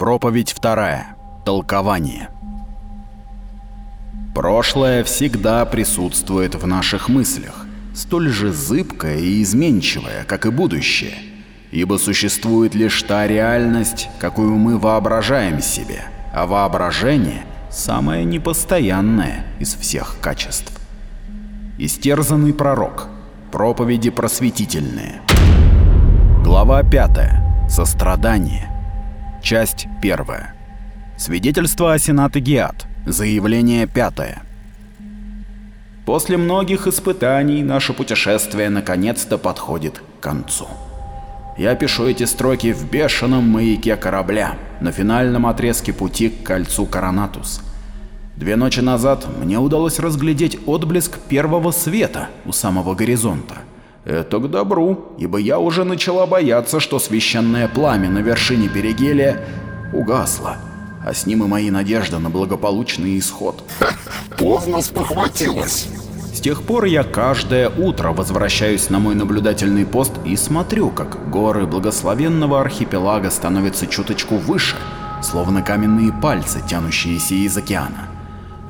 Проповедь вторая. Толкование. Прошлое всегда присутствует в наших мыслях, столь же зыбкое и изменчивое, как и будущее, ибо существует лишь та реальность, какую мы воображаем себе, а воображение – самое непостоянное из всех качеств. Истерзанный пророк. Проповеди просветительные. Глава 5. Сострадание. Часть 1. Свидетельство о Сенате Геат. Заявление 5. После многих испытаний наше путешествие наконец-то подходит к концу. Я пишу эти строки в бешеном маяке корабля, на финальном отрезке пути к кольцу Коронатус. Две ночи назад мне удалось разглядеть отблеск первого света у самого горизонта. Это к добру, ибо я уже начала бояться, что священное пламя на вершине Перигелия угасло, а с ним и мои надежды на благополучный исход. Поздно спохватилась. С тех пор я каждое утро возвращаюсь на мой наблюдательный пост и смотрю, как горы благословенного архипелага становятся чуточку выше, словно каменные пальцы, тянущиеся из океана.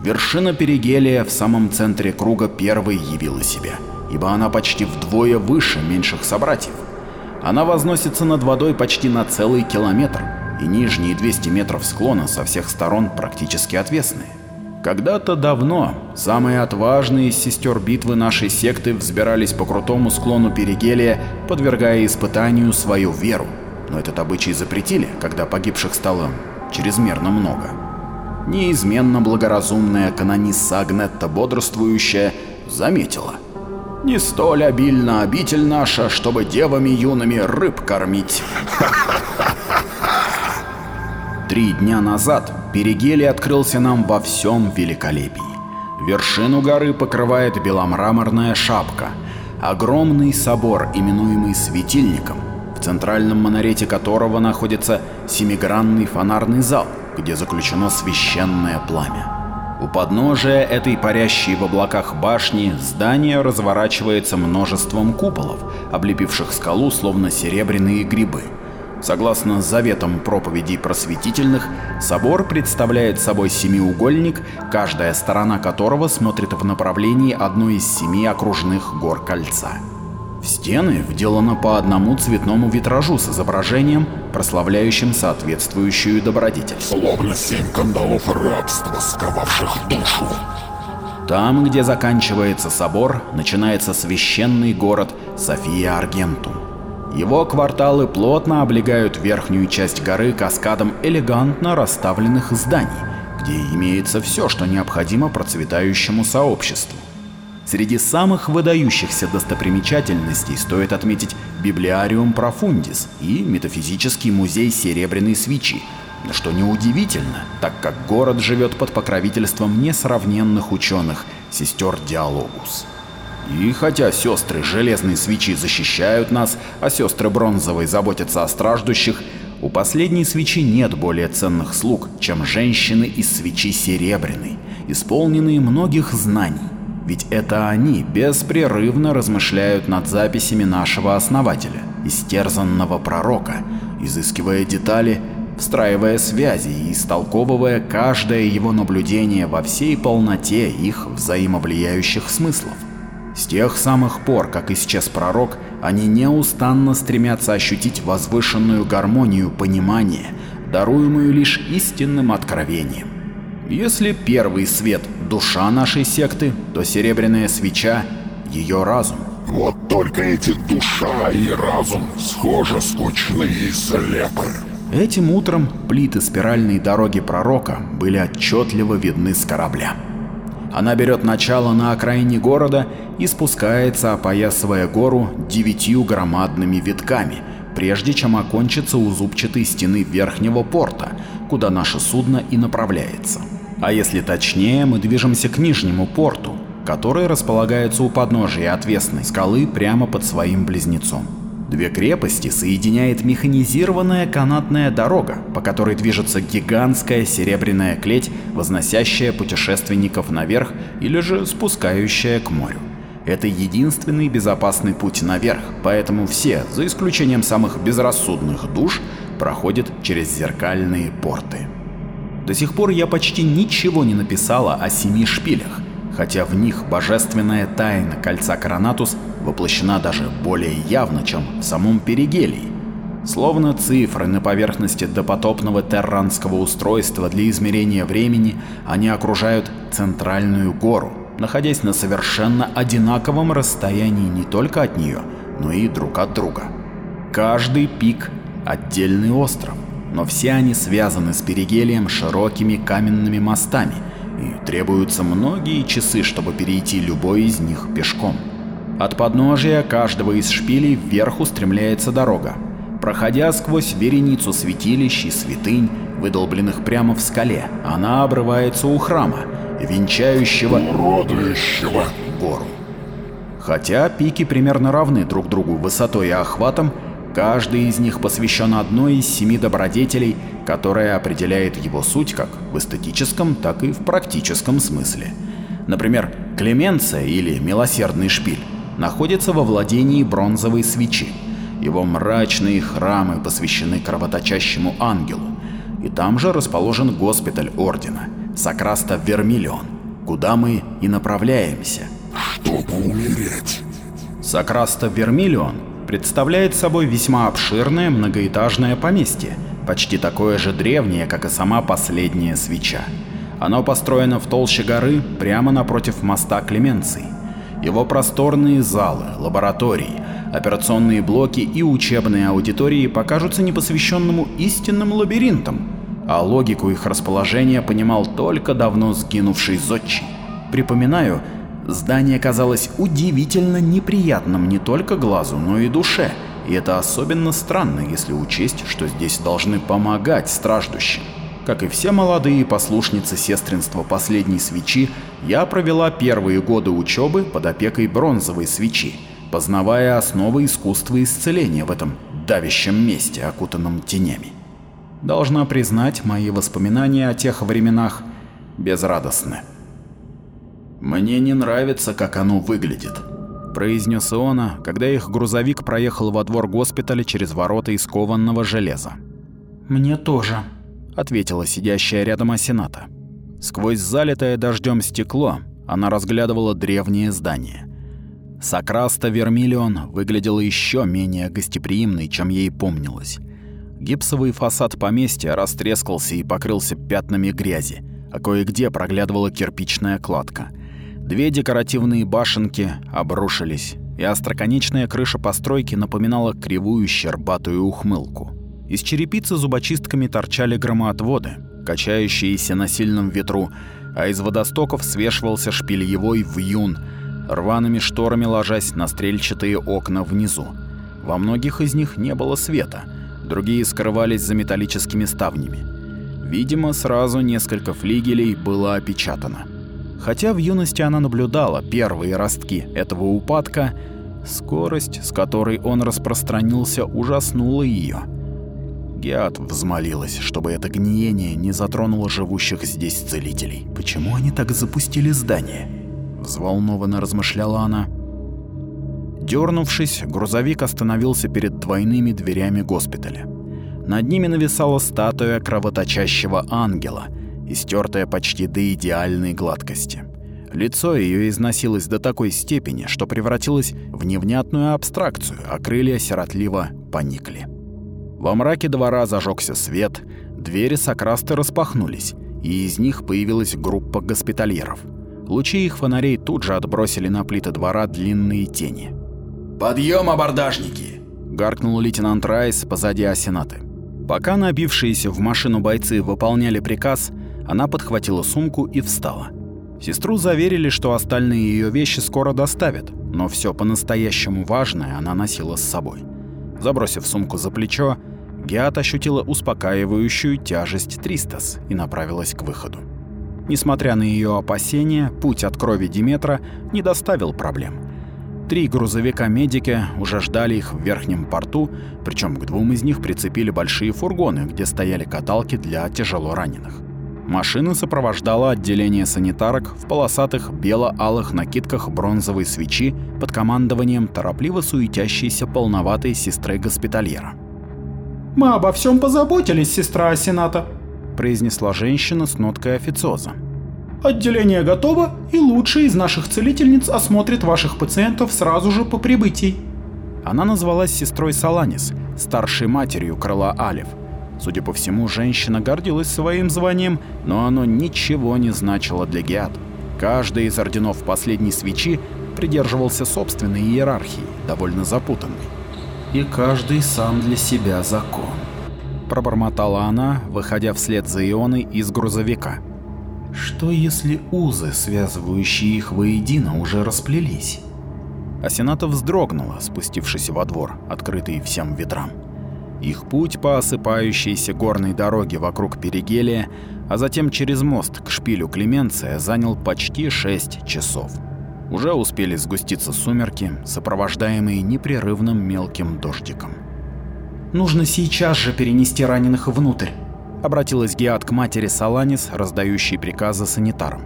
Вершина Перигелия в самом центре круга первой явила себя, ибо она почти вдвое выше меньших собратьев. Она возносится над водой почти на целый километр, и нижние 200 метров склона со всех сторон практически отвесные. Когда-то давно самые отважные из сестер битвы нашей секты взбирались по крутому склону Перигелия, подвергая испытанию свою веру. Но этот обычай запретили, когда погибших стало чрезмерно много. Неизменно благоразумная канонисса Агнетта бодрствующая заметила. «Не столь обильна обитель наша, чтобы девами юными рыб кормить». Три дня назад Перигелий открылся нам во всем великолепии. Вершину горы покрывает беломраморная шапка, огромный собор, именуемый Светильником, в центральном монорете которого находится семигранный фонарный зал, где заключено священное пламя. У подножия этой парящей в облаках башни здание разворачивается множеством куполов, облепивших скалу словно серебряные грибы. Согласно заветам проповедей просветительных, собор представляет собой семиугольник, каждая сторона которого смотрит в направлении одной из семи окружных гор кольца. В стены вделано по одному цветному витражу с изображением, прославляющим соответствующую добродетель. Словно семь кандалов рабства, сковавших душу. Там, где заканчивается собор, начинается священный город София Аргентум. Его кварталы плотно облегают верхнюю часть горы каскадом элегантно расставленных зданий, где имеется все, что необходимо процветающему сообществу. Среди самых выдающихся достопримечательностей стоит отметить Библиариум Профундис и Метафизический музей Серебряной свечи, что неудивительно, так как город живет под покровительством несравненных ученых, сестер Диалогус. И хотя сестры Железной Свечи защищают нас, а сестры Бронзовой заботятся о страждущих, у последней свечи нет более ценных слуг, чем женщины из свечи Серебряной, исполненные многих знаний. Ведь это они беспрерывно размышляют над записями нашего основателя, истерзанного пророка, изыскивая детали, встраивая связи и истолковывая каждое его наблюдение во всей полноте их взаимовлияющих смыслов. С тех самых пор, как исчез пророк, они неустанно стремятся ощутить возвышенную гармонию понимания, даруемую лишь истинным откровением. Если первый свет — душа нашей секты, то серебряная свеча — ее разум. Вот только эти душа и разум схожи, скучны и слепы. Этим утром плиты спиральной дороги пророка были отчетливо видны с корабля. Она берет начало на окраине города и спускается, опоясывая гору девятью громадными витками, прежде чем окончится у зубчатой стены верхнего порта, куда наше судно и направляется. А если точнее, мы движемся к нижнему порту, который располагается у подножия отвесной скалы прямо под своим близнецом. Две крепости соединяет механизированная канатная дорога, по которой движется гигантская серебряная клеть, возносящая путешественников наверх или же спускающая к морю. Это единственный безопасный путь наверх, поэтому все, за исключением самых безрассудных душ, проходит через зеркальные порты. До сих пор я почти ничего не написала о семи шпилях, хотя в них божественная тайна кольца Коронатус воплощена даже более явно, чем в самом Перигелии. Словно цифры на поверхности допотопного терранского устройства для измерения времени, они окружают центральную гору, находясь на совершенно одинаковом расстоянии не только от нее, но и друг от друга. Каждый пик — отдельный остров, но все они связаны с перигелием широкими каменными мостами, и требуются многие часы, чтобы перейти любой из них пешком. От подножия каждого из шпилей вверх устремляется дорога, проходя сквозь вереницу святилищ и святынь, выдолбленных прямо в скале, она обрывается у храма, венчающего уродующего гору. Хотя пики примерно равны друг другу высотой и охватом, каждый из них посвящен одной из семи добродетелей, которая определяет его суть как в эстетическом, так и в практическом смысле. Например, Клеменция или Милосердный шпиль находится во владении бронзовой свечи. Его мрачные храмы посвящены кровоточащему ангелу, и там же расположен госпиталь Ордена, Сокраста Вермиллион, куда мы и направляемся. чтобы умереть. Сокраста Вермиллион представляет собой весьма обширное многоэтажное поместье, почти такое же древнее, как и сама последняя свеча. Оно построено в толще горы прямо напротив моста Клеменции. Его просторные залы, лаборатории, операционные блоки и учебные аудитории покажутся непосвященному истинным лабиринтом, а логику их расположения понимал только давно сгинувший зодчий. Припоминаю, здание казалось удивительно неприятным не только глазу, но и душе, и это особенно странно, если учесть, что здесь должны помогать страждущим. Как и все молодые послушницы сестринства последней свечи, я провела первые годы учебы под опекой бронзовой свечи, познавая основы искусства исцеления в этом давящем месте, окутанном тенями. Должна признать, мои воспоминания о тех временах безрадостны. «Мне не нравится, как оно выглядит», — произнес Иона, когда их грузовик проехал во двор госпиталя через ворота из кованного железа. «Мне тоже», — ответила сидящая рядом Асената. Сквозь залитое дождем стекло она разглядывала древнее здание. Сокраста Вермиллион выглядела еще менее гостеприимной, чем ей помнилось. Гипсовый фасад поместья растрескался и покрылся пятнами грязи, а кое-где проглядывала кирпичная кладка — Две декоративные башенки обрушились, и остроконечная крыша постройки напоминала кривую щербатую ухмылку. Из черепицы зубочистками торчали громоотводы, качающиеся на сильном ветру, а из водостоков свешивался шпильевой вьюн, рваными шторами ложась на стрельчатые окна внизу. Во многих из них не было света, другие скрывались за металлическими ставнями. Видимо, сразу несколько флигелей было опечатано. Хотя в юности она наблюдала первые ростки этого упадка, скорость, с которой он распространился, ужаснула ее. Геат взмолилась, чтобы это гниение не затронуло живущих здесь целителей. Почему они так запустили здание? Взволнованно размышляла она. Дернувшись, грузовик остановился перед двойными дверями госпиталя. Над ними нависала статуя кровоточащего ангела — истертая почти до идеальной гладкости. Лицо ее износилось до такой степени, что превратилось в невнятную абстракцию, а крылья сиротливо поникли. Во мраке двора зажегся свет, двери Сокрасты распахнулись, и из них появилась группа госпитальеров. Лучи их фонарей тут же отбросили на плиты двора длинные тени. «Подъем, абордажники!» — гаркнул лейтенант Райс позади Асенаты. Пока набившиеся в машину бойцы выполняли приказ, она подхватила сумку и встала. Сестру заверили, что остальные ее вещи скоро доставят, но все по-настоящему важное она носила с собой. Забросив сумку за плечо, Геат ощутила успокаивающую тяжесть Тристас и направилась к выходу. Несмотря на ее опасения, путь от крови Диметра не доставил проблем. Три грузовика-медики уже ждали их в верхнем порту, причем к двум из них прицепили большие фургоны, где стояли каталки для тяжело раненых. Машина сопровождала отделение санитарок в полосатых бело-алых накидках бронзовой свечи под командованием торопливо суетящейся полноватой сестры госпитальера. «Мы обо всем позаботились, сестра Асената», — произнесла женщина с ноткой официоза. «Отделение готово, и лучшая из наших целительниц осмотрит ваших пациентов сразу же по прибытии». Она назвалась сестрой Саланис, старшей матерью крыла Алиф. Судя по всему, женщина гордилась своим званием, но оно ничего не значило для Геат. Каждый из орденов последней свечи придерживался собственной иерархии, довольно запутанной. «И каждый сам для себя закон», — пробормотала она, выходя вслед за Ионой из грузовика. «Что если узы, связывающие их воедино, уже расплелись?» Асената вздрогнула, спустившись во двор, открытый всем ветрам. Их путь по осыпающейся горной дороге вокруг Перигелия, а затем через мост к шпилю Клеменция занял почти 6 часов. Уже успели сгуститься сумерки, сопровождаемые непрерывным мелким дождиком. «Нужно сейчас же перенести раненых внутрь», — обратилась Геат к матери Саланис, раздающей приказы санитарам.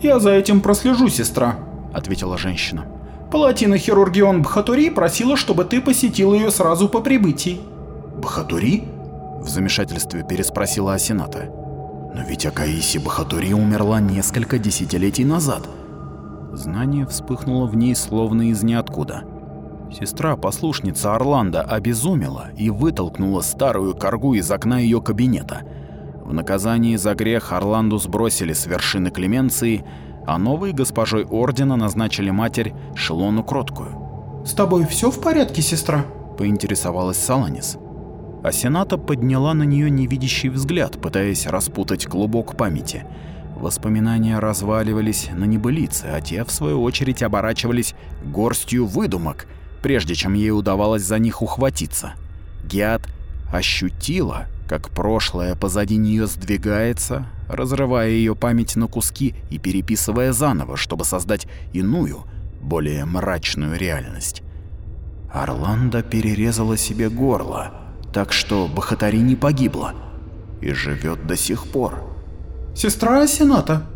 «Я за этим прослежу, сестра», — ответила женщина. «Палатина Хирургион Бхатури просила, чтобы ты посетил ее сразу по прибытии». «Бахатури?» — в замешательстве переспросила Асената. «Но ведь Акаиси Бахатури умерла несколько десятилетий назад». Знание вспыхнуло в ней словно из ниоткуда. Сестра-послушница Орландо обезумела и вытолкнула старую коргу из окна ее кабинета. В наказании за грех Орланду сбросили с вершины Клеменции, а новой госпожой Ордена назначили матерь Шелону Кроткую. «С тобой все в порядке, сестра?» – поинтересовалась Саланис. А Сената подняла на нее невидящий взгляд, пытаясь распутать клубок памяти. Воспоминания разваливались на небылицы, а те, в свою очередь, оборачивались горстью выдумок, прежде чем ей удавалось за них ухватиться. Геат ощутила, как прошлое позади нее сдвигается, разрывая ее память на куски и переписывая заново, чтобы создать иную, более мрачную реальность. Орландо перерезала себе горло, так что Бахатари не погибла и живет до сих пор. «Сестра Сената?»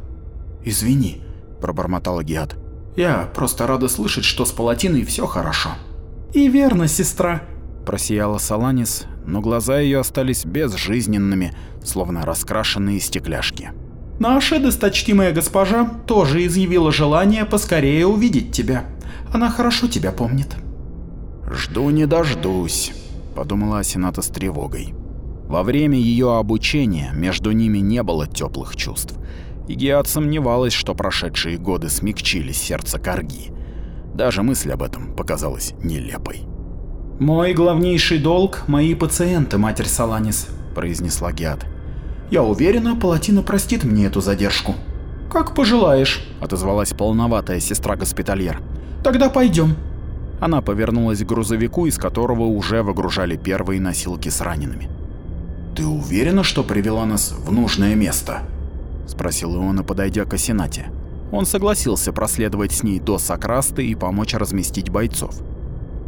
«Извини», — пробормотала Гиат. «Я просто рада слышать, что с Палатиной все хорошо». «И верно, сестра», — просияла Саланис, но глаза ее остались безжизненными, словно раскрашенные стекляшки. «Наша досточтимая госпожа тоже изъявила желание поскорее увидеть тебя. Она хорошо тебя помнит». «Жду не дождусь», — подумала Асената с тревогой. Во время ее обучения между ними не было теплых чувств, и Геат сомневалась, что прошедшие годы смягчили сердце Карги. Даже мысль об этом показалась нелепой. «Мой главнейший долг – мои пациенты, матерь Саланис», – произнесла Геат. «Я уверена, Палатина простит мне эту задержку». «Как пожелаешь», – отозвалась полноватая сестра-госпитальер. «Тогда пойдем». Она повернулась к грузовику, из которого уже выгружали первые носилки с ранеными. «Ты уверена, что привела нас в нужное место?» – спросил Иона, подойдя к Асенате. Он согласился проследовать с ней до Сокрасты и помочь разместить бойцов.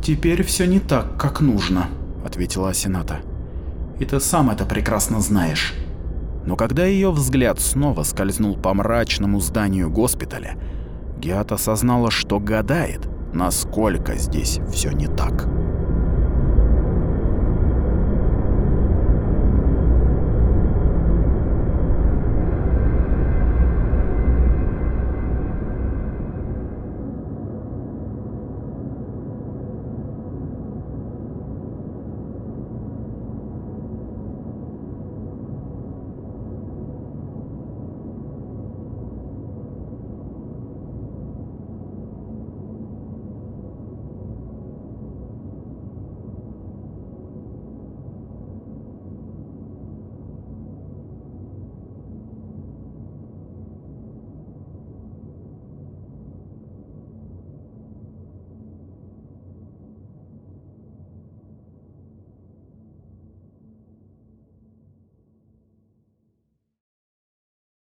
«Теперь все не так, как нужно», — ответила Асената. «И ты сам это прекрасно знаешь». Но когда ее взгляд снова скользнул по мрачному зданию госпиталя, Геат осознала, что гадает, насколько здесь все не так.